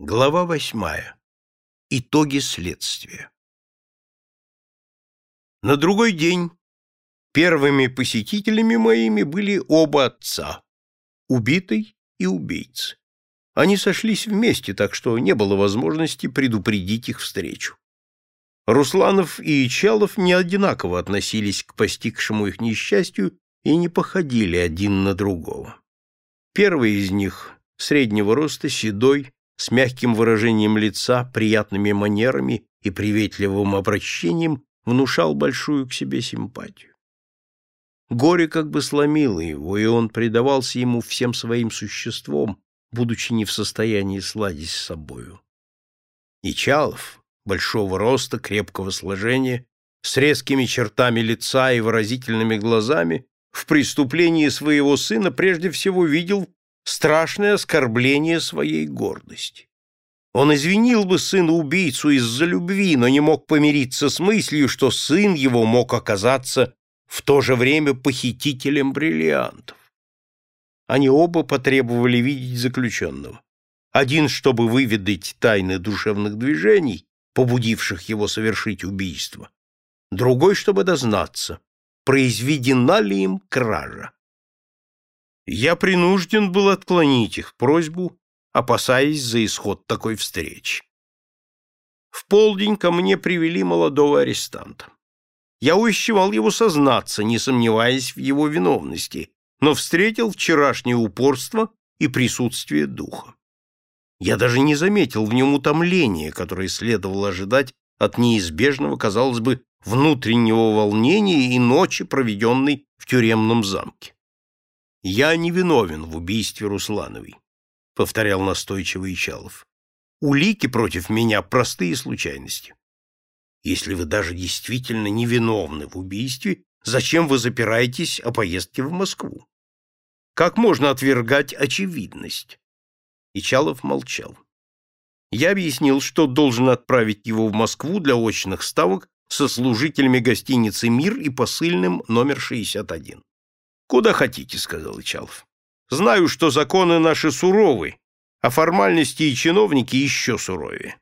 Глава восьмая. Итоги следствия. На другой день первыми посетителями моими были оба отца, убитый и убийца. Они сошлись вместе, так что не было возможности предупредить их встречу. Русланов и Ичалов не одинаково относились к постигшему их несчастью и не походили один на другого. Первый из них, среднего роста, седой, с мягким выражением лица, приятными манерами и приветливым обращением внушал большую к себе симпатию. Горе как бы сломило его, и он предавался ему всем своим существом, будучи не в состоянии сладить с собою. Нечалов, большого роста, крепкого сложения, с резкими чертами лица и выразительными глазами, в преступлении своего сына прежде всего видел страшное оскорбление своей гордости. Он извинил бы сына-убийцу из-за любви, но не мог помириться с мыслью, что сын его мог оказаться в то же время похитителем бриллиантов. Они оба потребовали видеть заключенного. Один, чтобы выведать тайны душевных движений, побудивших его совершить убийство. Другой, чтобы дознаться, произведена ли им кража. Я принужден был отклонить их просьбу, опасаясь за исход такой встречи. В полдень ко мне привели молодого арестанта. Я увещевал его сознаться, не сомневаясь в его виновности, но встретил вчерашнее упорство и присутствие духа. Я даже не заметил в нем утомления, которое следовало ожидать от неизбежного, казалось бы, внутреннего волнения и ночи, проведенной в тюремном замке. «Я не виновен в убийстве Руслановой», — повторял настойчиво Ичалов. «Улики против меня — простые случайности. Если вы даже действительно не виновны в убийстве, зачем вы запираетесь о поездке в Москву? Как можно отвергать очевидность?» Ичалов молчал. Я объяснил, что должен отправить его в Москву для очных ставок со служителями гостиницы «Мир» и посыльным номер 61. «Куда хотите», — сказал Ичалов. «Знаю, что законы наши суровы, а формальности и чиновники еще суровее.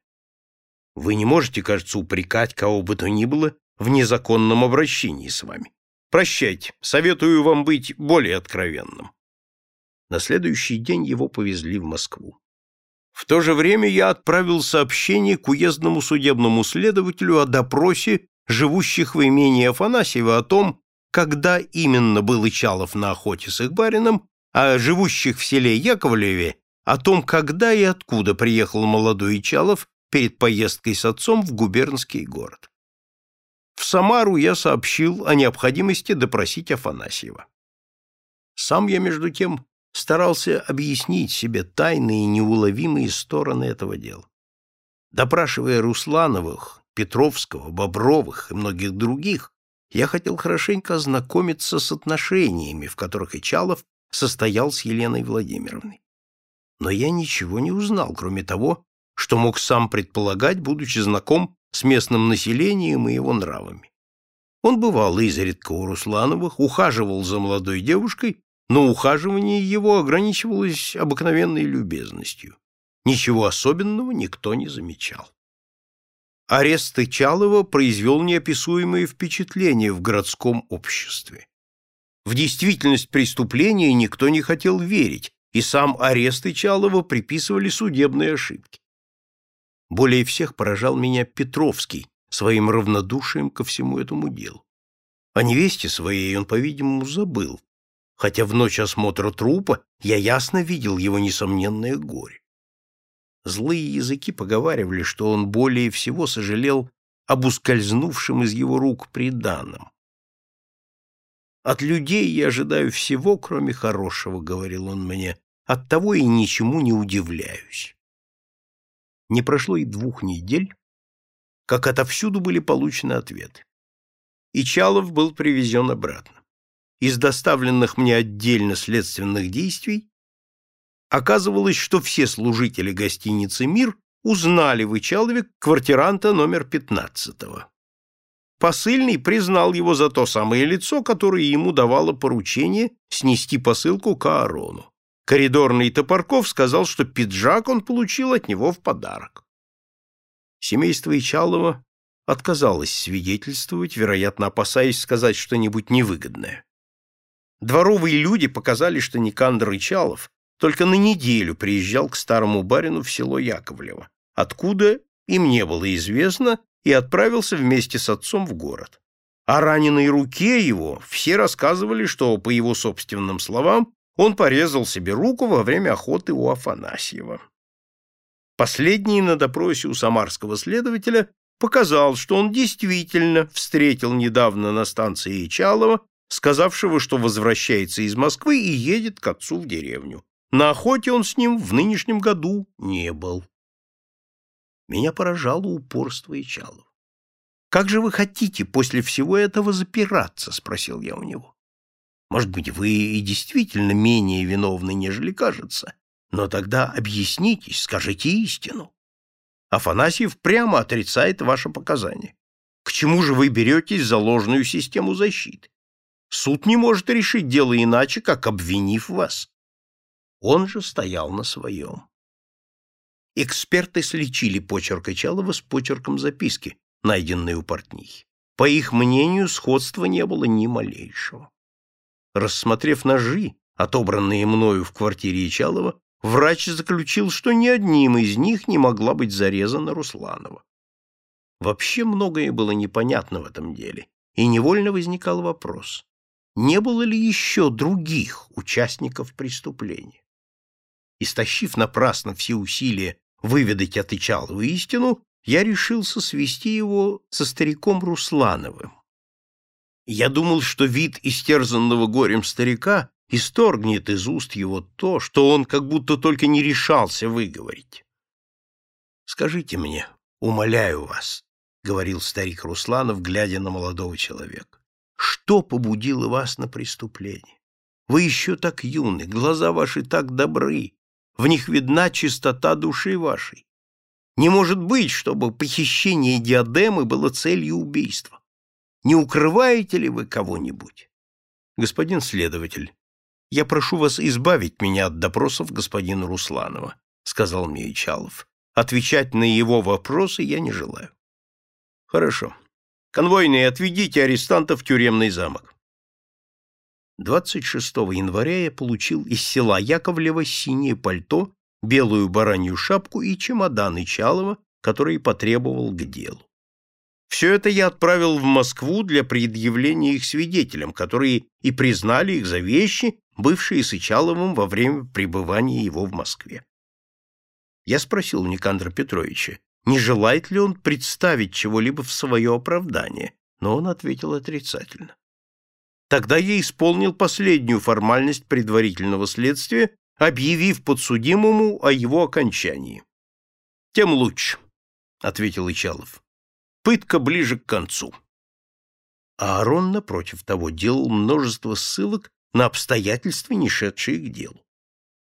Вы не можете, кажется, упрекать кого бы то ни было в незаконном обращении с вами. Прощайте, советую вам быть более откровенным». На следующий день его повезли в Москву. В то же время я отправил сообщение к уездному судебному следователю о допросе живущих в имении Афанасьева о том, когда именно был Ичалов на охоте с их барином, а живущих в селе Яковлеве о том, когда и откуда приехал молодой Ичалов перед поездкой с отцом в губернский город. В Самару я сообщил о необходимости допросить Афанасьева. Сам я, между тем, старался объяснить себе тайные и неуловимые стороны этого дела. Допрашивая Руслановых, Петровского, Бобровых и многих других, я хотел хорошенько ознакомиться с отношениями, в которых Ичалов состоял с Еленой Владимировной. Но я ничего не узнал, кроме того, что мог сам предполагать, будучи знаком с местным населением и его нравами. Он бывал изредка у Руслановых, ухаживал за молодой девушкой, но ухаживание его ограничивалось обыкновенной любезностью. Ничего особенного никто не замечал. Арест Чалова произвел неописуемое впечатление в городском обществе. В действительность преступления никто не хотел верить, и сам арест Чалова приписывали судебные ошибки. Более всех поражал меня Петровский своим равнодушием ко всему этому делу. О невесте своей он, по-видимому, забыл, хотя в ночь осмотра трупа я ясно видел его несомненное горе. Злые языки поговаривали, что он более всего сожалел об ускользнувшем из его рук приданом. «От людей я ожидаю всего, кроме хорошего», — говорил он мне, — «оттого и ничему не удивляюсь». Не прошло и двух недель, как отовсюду были получены ответы. И Чалов был привезен обратно. Из доставленных мне отдельно следственных действий Оказывалось, что все служители гостиницы «Мир» узнали в Ичалове квартиранта номер пятнадцатого. Посыльный признал его за то самое лицо, которое ему давало поручение снести посылку к Аарону. Коридорный Топорков сказал, что пиджак он получил от него в подарок. Семейство Ичалова отказалось свидетельствовать, вероятно, опасаясь сказать что-нибудь невыгодное. Дворовые люди показали, что Никандр Ичалов только на неделю приезжал к старому барину в село Яковлево, откуда им не было известно, и отправился вместе с отцом в город. О раненой руке его все рассказывали, что, по его собственным словам, он порезал себе руку во время охоты у Афанасьева. Последний на допросе у самарского следователя показал, что он действительно встретил недавно на станции Ичалова, сказавшего, что возвращается из Москвы и едет к отцу в деревню. На охоте он с ним в нынешнем году не был. Меня поражало упорство Ичалова. «Как же вы хотите после всего этого запираться?» — спросил я у него. Может быть, вы и действительно менее виновны, нежели кажется, но тогда объяснитесь, скажите истину. Афанасьев прямо отрицает ваше показания. К чему же вы беретесь за ложную систему защиты? Суд не может решить дело иначе, как обвинив вас. Он же стоял на своем. Эксперты сличили почерк Ичалова с почерком записки, найденной у портнихи. По их мнению, сходства не было ни малейшего. Рассмотрев ножи, отобранные мною в квартире Ичалова, врач заключил, что ни одним из них не могла быть зарезана Русланова. Вообще многое было непонятно в этом деле, и невольно возникал вопрос, не было ли еще других участников преступления? Истощив напрасно все усилия выведать от Ичалова истину, я решился свести его со стариком Руслановым, я думал, что вид истерзанного горем старика исторгнет из уст его то, что он как будто только не решался выговорить. «Скажите мне, умоляю вас», — говорил старик Русланов, глядя на молодого человека, «что побудило вас на преступление? Вы еще так юны, глаза ваши так добры, в них видна чистота души вашей. Не может быть, чтобы похищение диадемы было целью убийства. Не укрываете ли вы кого-нибудь? Господин следователь, я прошу вас избавить меня от допросов господина Русланова, сказал мне Ичалов. Отвечать на его вопросы я не желаю. Хорошо. Конвойные, отведите арестанта в тюремный замок. 26 января я получил из села Яковлева синее пальто, белую баранью шапку и чемодан Ичалова, который потребовал к делу. Все это я отправил в Москву для предъявления их свидетелям, которые и признали их за вещи, бывшие Ичаловым во время пребывания его в Москве. Я спросил Никандра Петровича, не желает ли он представить чего-либо в свое оправдание, но он ответил отрицательно. Тогда я исполнил последнюю формальность предварительного следствия, объявив подсудимому о его окончании. «Тем лучше», — ответил Ичалов. Пытка ближе к концу. А Аарон, напротив того, делал множество ссылок на обстоятельства, не шедшие к делу.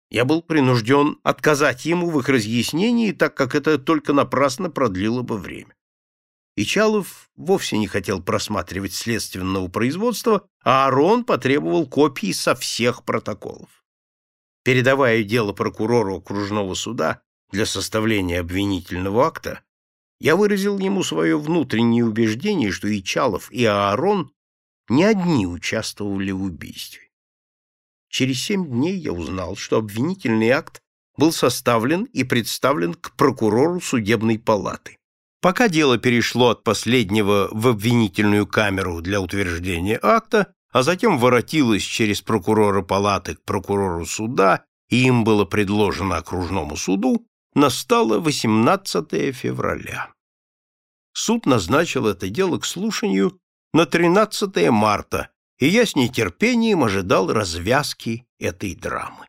Я был принужден отказать ему в их разъяснении, так как это только напрасно продлило бы время. Ичалов вовсе не хотел просматривать следственного производства, а Арон потребовал копии со всех протоколов. Передавая дело прокурору окружного суда для составления обвинительного акта, я выразил ему свое внутреннее убеждение, что и Чалов, и Аарон не одни участвовали в убийстве. Через семь дней я узнал, что обвинительный акт был составлен и представлен к прокурору судебной палаты. Пока дело перешло от последнего в обвинительную камеру для утверждения акта, а затем воротилось через прокурора палаты к прокурору суда, и им было предложено окружному суду, настало 18 февраля. Суд назначил это дело к слушанию на 13 марта, и я с нетерпением ожидал развязки этой драмы.